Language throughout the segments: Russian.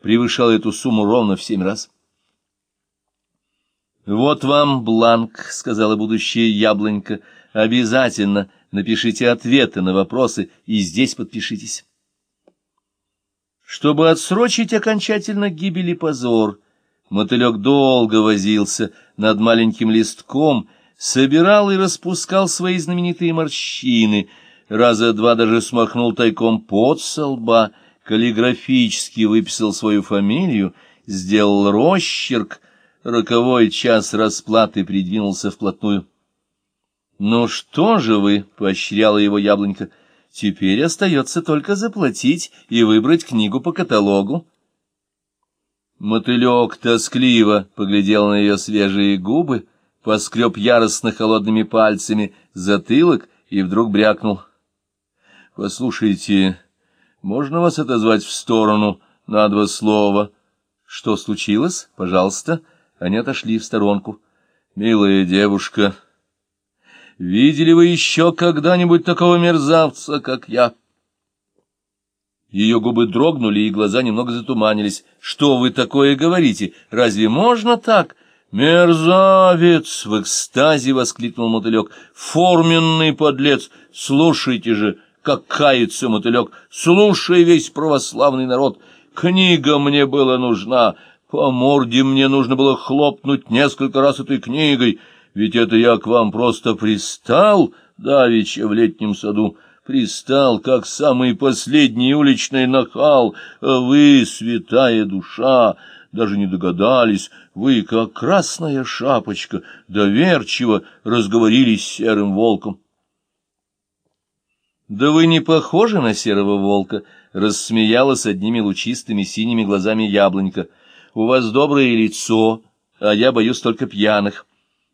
превышала эту сумму ровно в семь раз. «Вот вам бланк», — сказала будущая яблонька. «Обязательно напишите ответы на вопросы и здесь подпишитесь». Чтобы отсрочить окончательно гибель и позор, мотылек долго возился над маленьким листком, собирал и распускал свои знаменитые морщины, раза два даже смахнул тайком пот со лба, каллиграфически выписал свою фамилию, сделал росчерк, роковой час расплаты придвинулся вплотную. — Ну что же вы, — поощряла его яблонька, — Теперь остается только заплатить и выбрать книгу по каталогу. Мотылек тоскливо поглядел на ее свежие губы, поскреб яростно холодными пальцами затылок и вдруг брякнул. — Послушайте, можно вас отозвать в сторону на два слова? — Что случилось? Пожалуйста. Они отошли в сторонку. — Милая девушка... Видели вы еще когда-нибудь такого мерзавца, как я? Ее губы дрогнули, и глаза немного затуманились. Что вы такое говорите? Разве можно так? Мерзавец! В экстазе воскликнул мотылек. Форменный подлец! Слушайте же, как кается мотылек! Слушай весь православный народ! Книга мне была нужна! По морде мне нужно было хлопнуть несколько раз этой книгой — ведь это я к вам просто пристал, давеча в летнем саду, пристал, как самый последний уличный нахал, а вы, святая душа, даже не догадались, вы, как красная шапочка, доверчиво разговорились с серым волком. «Да вы не похожи на серого волка», — рассмеялась одними лучистыми синими глазами яблонька. «У вас доброе лицо, а я боюсь только пьяных».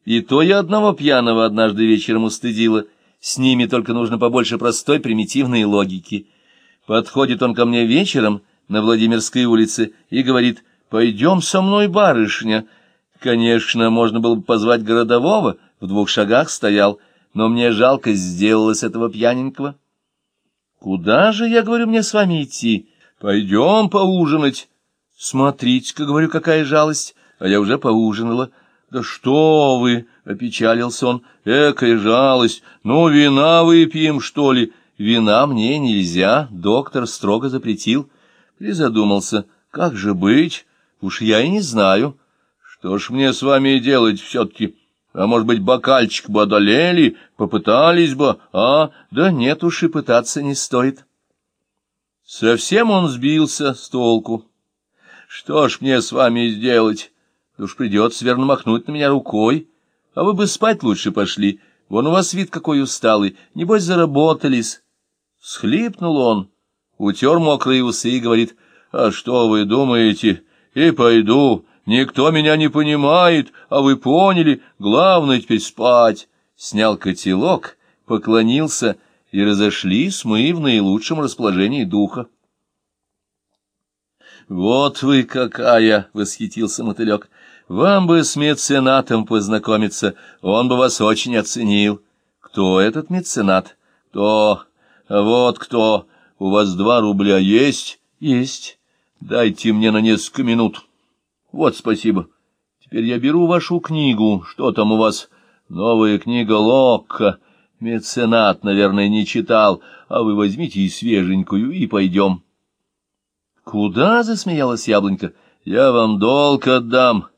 И то я одного пьяного однажды вечером устыдила. С ними только нужно побольше простой примитивной логики. Подходит он ко мне вечером на Владимирской улице и говорит «Пойдем со мной, барышня». Конечно, можно было бы позвать городового, в двух шагах стоял, но мне жалко сделалось этого пьяненького. «Куда же, я говорю, мне с вами идти? Пойдем поужинать». «Смотрите-ка, говорю, какая жалость, а я уже поужинала». «Да что вы!» — опечалился он. «Экая жалость! Ну, вина выпьем, что ли?» «Вина мне нельзя, доктор строго запретил». Призадумался. «Как же быть? Уж я и не знаю. Что ж мне с вами делать все-таки? А может быть, бокальчик бы одолели, попытались бы, а? Да нет уж и пытаться не стоит». Совсем он сбился с толку. «Что ж мне с вами сделать?» уж придется верно махнуть на меня рукой. А вы бы спать лучше пошли. Вон у вас вид какой усталый. Небось, заработались. Схлипнул он, утер мокрые усы и говорит, «А что вы думаете? И пойду. Никто меня не понимает, а вы поняли. Главное теперь спать». Снял котелок, поклонился и разошлись мы в наилучшем расположении духа. «Вот вы какая!» — восхитился мотылек. Вам бы с меценатом познакомиться, он бы вас очень оценил. Кто этот меценат? Кто? Вот кто. У вас два рубля есть? Есть. Дайте мне на несколько минут. Вот спасибо. Теперь я беру вашу книгу. Что там у вас? Новая книга Локка. Меценат, наверное, не читал, а вы возьмите и свеженькую, и пойдем. Куда? — засмеялась яблонька. — Я вам долг отдам.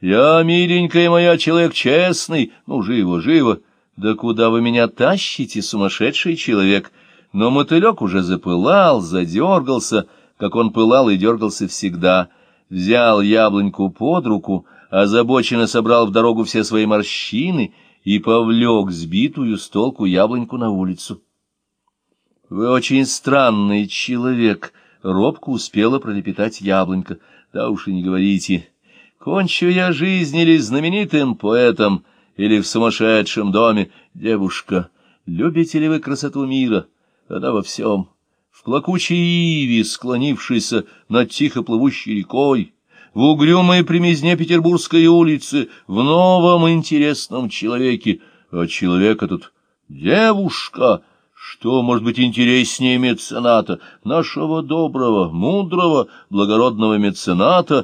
Я, миленькая моя, человек честный. Ну, живо, живо. Да куда вы меня тащите, сумасшедший человек? Но мотылек уже запылал, задергался, как он пылал и дергался всегда. Взял яблоньку под руку, озабоченно собрал в дорогу все свои морщины и повлек сбитую с толку яблоньку на улицу. — Вы очень странный человек, — робко успела пролепетать яблонька. — Да уж и не говорите. Кончу я жизнь или знаменитым поэтом, или в сумасшедшем доме. Девушка, любите ли вы красоту мира? Она во всем. В плакучей иве, склонившейся над тихо плывущей рекой, в угрюмой примизне Петербургской улицы, в новом интересном человеке. А человек этот девушка, Что может быть интереснее мецената, нашего доброго, мудрого, благородного мецената,